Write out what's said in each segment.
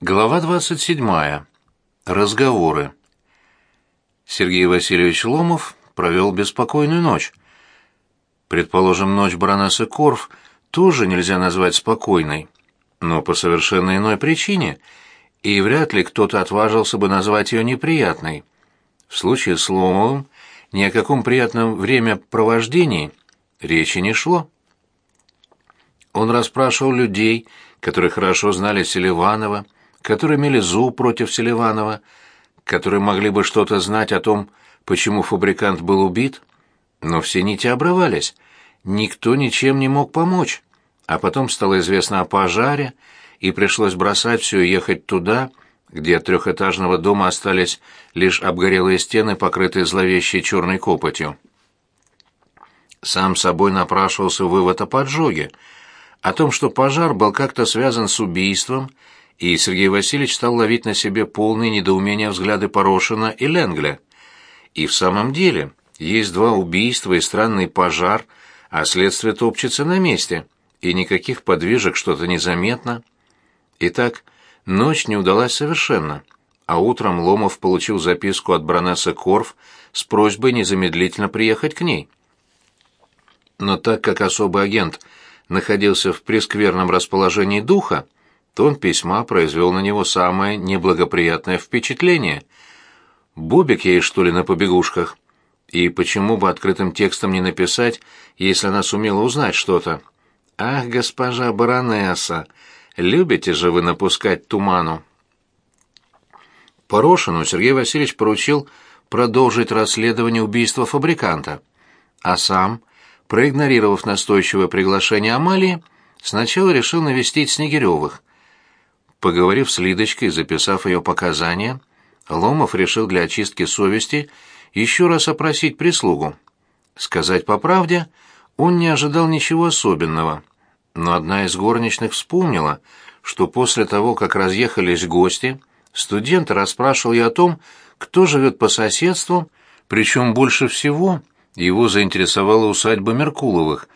Глава 27. Разговоры. Сергей Васильевич Ломов провел беспокойную ночь. Предположим, ночь баронессы Корф тоже нельзя назвать спокойной, но по совершенно иной причине, и вряд ли кто-то отважился бы назвать ее неприятной. В случае с Ломовым ни о каком приятном времяпровождении речи не шло. Он расспрашивал людей, которые хорошо знали Селиванова, которые имели зуб против Селиванова, которые могли бы что-то знать о том, почему фабрикант был убит, но все нити обрывались, никто ничем не мог помочь. А потом стало известно о пожаре, и пришлось бросать все и ехать туда, где от трехэтажного дома остались лишь обгорелые стены, покрытые зловещей черной копотью. Сам собой напрашивался вывод о поджоге, о том, что пожар был как-то связан с убийством и Сергей Васильевич стал ловить на себе полные недоумения взгляды Порошина и Ленгля. И в самом деле, есть два убийства и странный пожар, а следствие топчется на месте, и никаких подвижек что-то незаметно. Итак, ночь не удалась совершенно, а утром Ломов получил записку от баронессы Корф с просьбой незамедлительно приехать к ней. Но так как особый агент находился в прескверном расположении духа, Тон письма произвел на него самое неблагоприятное впечатление. Бобик ей, что ли, на побегушках? И почему бы открытым текстом не написать, если она сумела узнать что-то? «Ах, госпожа баронесса, любите же вы напускать туману!» Порошину Сергей Васильевич поручил продолжить расследование убийства фабриканта, а сам, проигнорировав настойчивое приглашение Амалии, сначала решил навестить Снегиревых. Поговорив с Лидочкой, записав ее показания, Ломов решил для очистки совести еще раз опросить прислугу. Сказать по правде, он не ожидал ничего особенного, но одна из горничных вспомнила, что после того, как разъехались гости, студент расспрашивал ее о том, кто живет по соседству, причем больше всего его заинтересовала усадьба Меркуловых,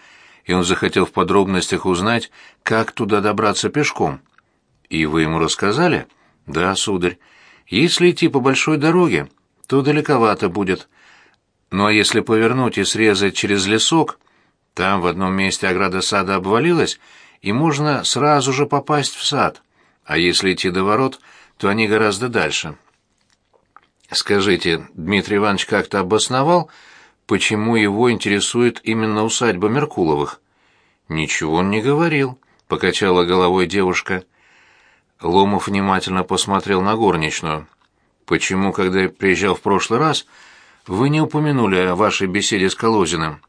и он захотел в подробностях узнать, как туда добраться пешком. «И вы ему рассказали?» «Да, сударь. Если идти по большой дороге, то далековато будет. Ну а если повернуть и срезать через лесок, там в одном месте ограда сада обвалилась, и можно сразу же попасть в сад. А если идти до ворот, то они гораздо дальше». «Скажите, Дмитрий Иванович как-то обосновал, почему его интересует именно усадьба Меркуловых?» «Ничего он не говорил», — покачала головой девушка. Ломов внимательно посмотрел на горничную. «Почему, когда я приезжал в прошлый раз, вы не упомянули о вашей беседе с Колозиным?»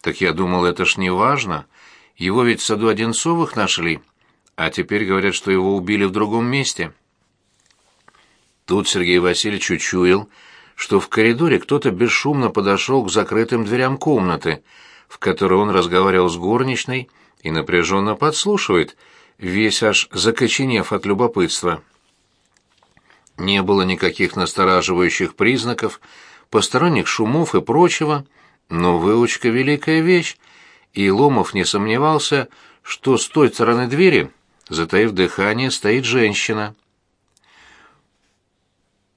«Так я думал, это ж не важно. Его ведь в саду Одинцовых нашли, а теперь говорят, что его убили в другом месте». Тут Сергей Васильевич учуял, что в коридоре кто-то бесшумно подошел к закрытым дверям комнаты, в которой он разговаривал с горничной и напряженно подслушивает — весь аж закоченев от любопытства. Не было никаких настораживающих признаков, посторонних шумов и прочего, но выучка — великая вещь, и Ломов не сомневался, что с той стороны двери, затаив дыхание, стоит женщина.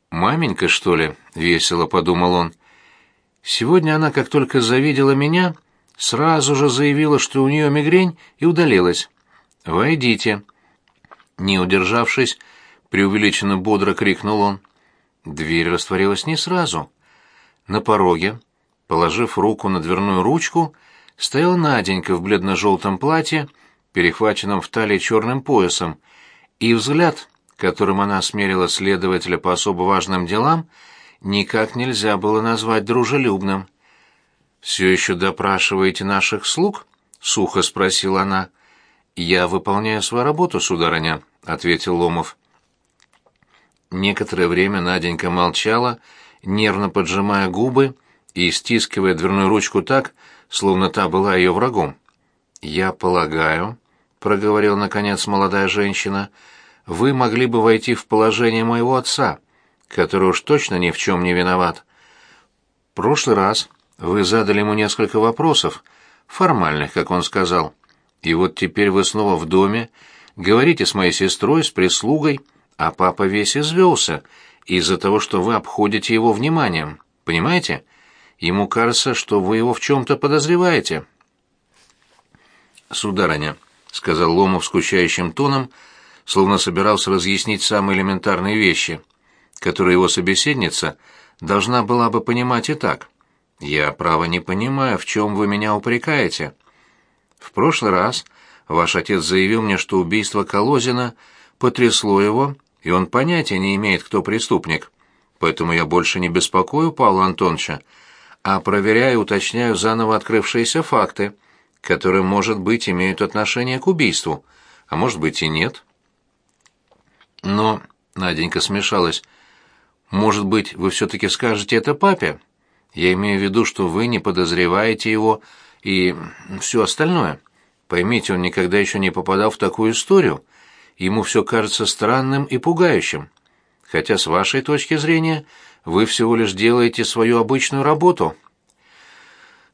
«Маменька, что ли?» — весело подумал он. «Сегодня она, как только завидела меня, сразу же заявила, что у нее мигрень, и удалилась. «Войдите!» Не удержавшись, преувеличенно бодро крикнул он. Дверь растворилась не сразу. На пороге, положив руку на дверную ручку, стояла Наденька в бледно-желтом платье, перехваченном в талии черным поясом, и взгляд, которым она смерила следователя по особо важным делам, никак нельзя было назвать дружелюбным. «Все еще допрашиваете наших слуг?» — сухо спросила она. «Я выполняю свою работу, сударыня», — ответил Ломов. Некоторое время Наденька молчала, нервно поджимая губы и стискивая дверную ручку так, словно та была ее врагом. «Я полагаю», — проговорила наконец молодая женщина, — «вы могли бы войти в положение моего отца, который уж точно ни в чем не виноват. Прошлый раз вы задали ему несколько вопросов, формальных, как он сказал». И вот теперь вы снова в доме, говорите с моей сестрой, с прислугой, а папа весь извелся из-за того, что вы обходите его вниманием. Понимаете? Ему кажется, что вы его в чем-то подозреваете». «Сударыня», — сказал Ломов скучающим тоном, словно собирался разъяснить самые элементарные вещи, которые его собеседница должна была бы понимать и так. «Я, право, не понимаю, в чем вы меня упрекаете. В прошлый раз ваш отец заявил мне, что убийство Колозина потрясло его, и он понятия не имеет, кто преступник. Поэтому я больше не беспокою Павла Антоновича, а проверяю и уточняю заново открывшиеся факты, которые, может быть, имеют отношение к убийству, а может быть и нет. Но Наденька смешалась. Может быть, вы все-таки скажете это папе? Я имею в виду, что вы не подозреваете его и все остальное. Поймите, он никогда еще не попадал в такую историю. Ему все кажется странным и пугающим. Хотя с вашей точки зрения вы всего лишь делаете свою обычную работу.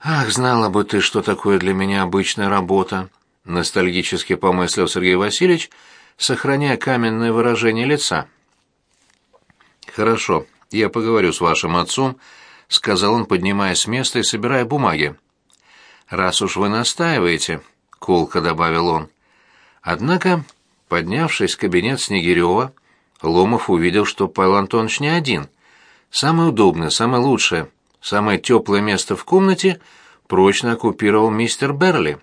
«Ах, знала бы ты, что такое для меня обычная работа!» — ностальгически помыслил Сергей Васильевич, сохраняя каменное выражение лица. «Хорошо, я поговорю с вашим отцом», — сказал он, поднимаясь с места и собирая бумаги. «Раз уж вы настаиваете», — колко добавил он. Однако, поднявшись в кабинет Снегирева, Ломов увидел, что Павел Антонович не один. Самое удобное, самое лучшее — Самое теплое место в комнате прочно оккупировал мистер Берли.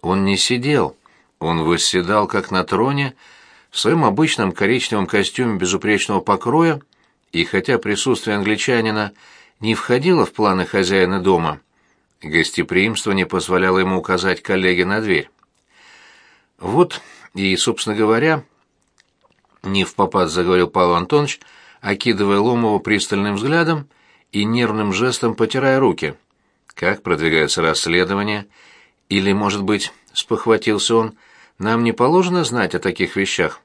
Он не сидел, он восседал как на троне, в своем обычном коричневом костюме безупречного покроя, и хотя присутствие англичанина не входило в планы хозяина дома, гостеприимство не позволяло ему указать коллеге на дверь. Вот и, собственно говоря, не в попад заговорил Павел Антонович, окидывая Ломова пристальным взглядом, и нервным жестом потирая руки. Как продвигается расследование? Или, может быть, спохватился он, нам не положено знать о таких вещах?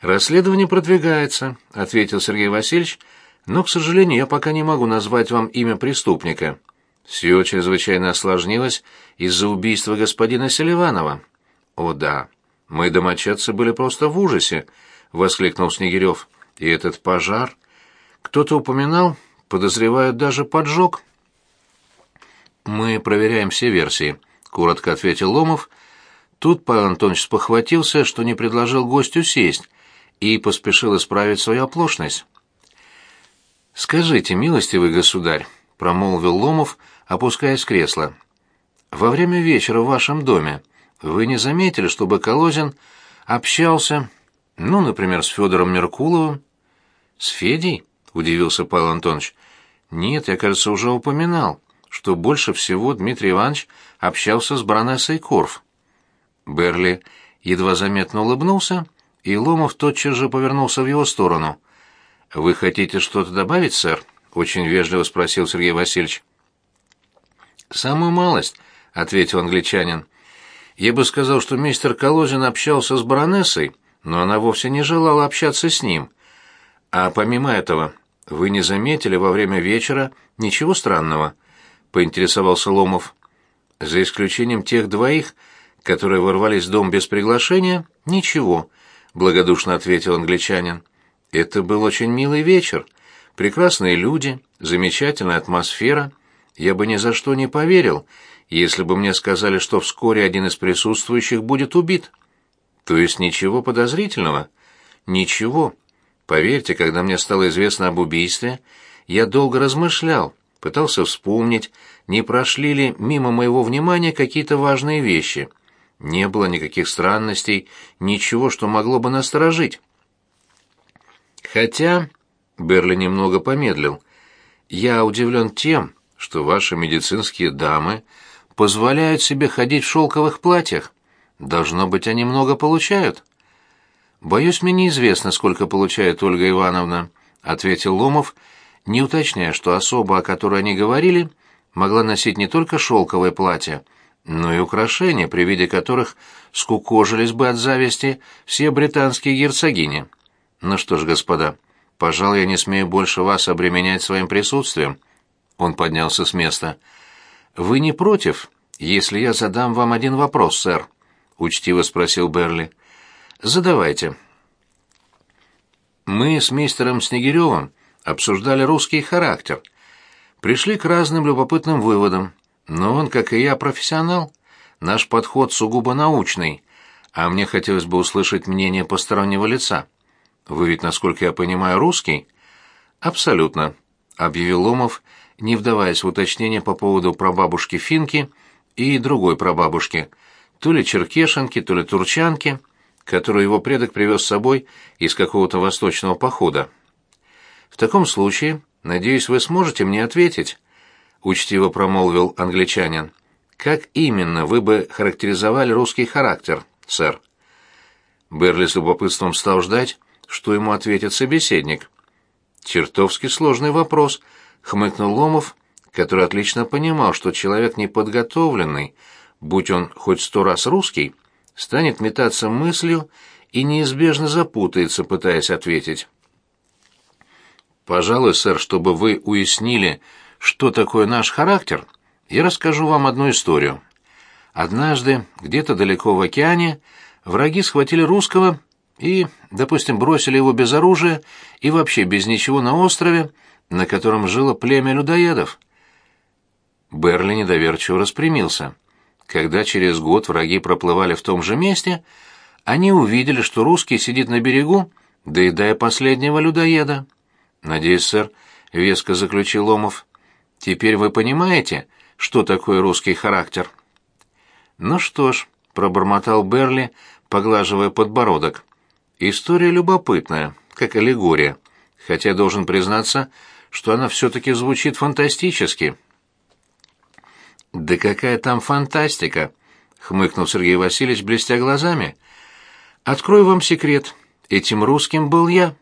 Расследование продвигается, ответил Сергей Васильевич, но, к сожалению, я пока не могу назвать вам имя преступника. Все чрезвычайно осложнилось из-за убийства господина Селиванова. О да, мы домочадцы были просто в ужасе, воскликнул Снегирев. И этот пожар кто-то упоминал, подозревают даже поджог. Мы проверяем все версии, коротко ответил Ломов. Тут Павел Антонович спохватился, что не предложил гостю сесть, и поспешил исправить свою оплошность. «Скажите, милостивый государь», — промолвил Ломов, опускаясь в кресло, — «во время вечера в вашем доме вы не заметили, чтобы Колозин общался, ну, например, с Федором Меркуловым?» «С Федей?» удивился Павел Антонович. Нет, я, кажется, уже упоминал, что больше всего Дмитрий Иванович общался с баронессой Корф. Берли едва заметно улыбнулся, и Ломов тотчас же повернулся в его сторону. «Вы хотите что-то добавить, сэр?» — очень вежливо спросил Сергей Васильевич. «Самую малость», — ответил англичанин. «Я бы сказал, что мистер Колозин общался с баронессой, но она вовсе не желала общаться с ним. А помимо этого, вы не заметили во время вечера ничего странного? поинтересовался Ломов. За исключением тех двоих, которые ворвались в дом без приглашения, ничего, благодушно ответил англичанин. Это был очень милый вечер. Прекрасные люди, замечательная атмосфера. Я бы ни за что не поверил, если бы мне сказали, что вскоре один из присутствующих будет убит. То есть ничего подозрительного? Ничего. Поверьте, когда мне стало известно об убийстве, я долго размышлял, пытался вспомнить, не прошли ли мимо моего внимания какие-то важные вещи. Не было никаких странностей, ничего, что могло бы насторожить. Хотя, Берли немного помедлил, я удивлен тем, что ваши медицинские дамы позволяют себе ходить в шелковых платьях. Должно быть, они много получают. Боюсь, мне неизвестно, сколько получает Ольга Ивановна, ответил Ломов, не уточняя, что особа, о которой они говорили, могла носить не только шелковое платье, но и украшения, при виде которых скукожились бы от зависти все британские герцогини. Ну что ж, господа, пожалуй, я не смею больше вас обременять своим присутствием. Он поднялся с места. Вы не против, если я задам вам один вопрос, сэр? учтиво спросил Берли. Задавайте. Мы с мистером Снегиревым обсуждали русский характер. Пришли к разным любопытным выводам. Но он, как и я, профессионал. Наш подход сугубо научный, а мне хотелось бы услышать мнение постороннего лица. Вы ведь, насколько я понимаю, русский? Абсолютно, объявил Ломов, не вдаваясь в уточнения по поводу прабабушки Финки и другой прабабушки, то ли черкешенки, то ли турчанки, которую его предок привез с собой из какого-то восточного похода. В таком случае, надеюсь, вы сможете мне ответить, учтиво промолвил англичанин. Как именно вы бы характеризовали русский характер, сэр? Берли с любопытством стал ждать, что ему ответит собеседник. Чертовски сложный вопрос, хмыкнул Ломов, который отлично понимал, что человек неподготовленный, будь он хоть сто раз русский, станет метаться мыслью и неизбежно запутается, пытаясь ответить. Пожалуй, сэр, чтобы вы уяснили, что такое наш характер, я расскажу вам одну историю. Однажды, где-то далеко в океане, враги схватили русского и, допустим, бросили его без оружия и вообще без ничего на острове, на котором жило племя людоедов. Берли недоверчиво распрямился. Когда через год враги проплывали в том же месте, они увидели, что русский сидит на берегу, доедая последнего людоеда. «Надеюсь, сэр», — веско заключил Ломов, — «теперь вы понимаете, что такое русский характер?» «Ну что ж», — пробормотал Берли, поглаживая подбородок, — «история любопытная, как аллегория, хотя должен признаться, что она все-таки звучит фантастически». «Да какая там фантастика!» — хмыкнул Сергей Васильевич, блестя глазами. «Открою вам секрет. Этим русским был я».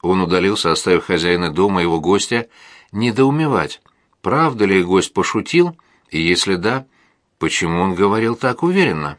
Он удалился, оставив хозяина дома его гостя недоумевать, правда ли гость пошутил, и если да, почему он говорил так уверенно.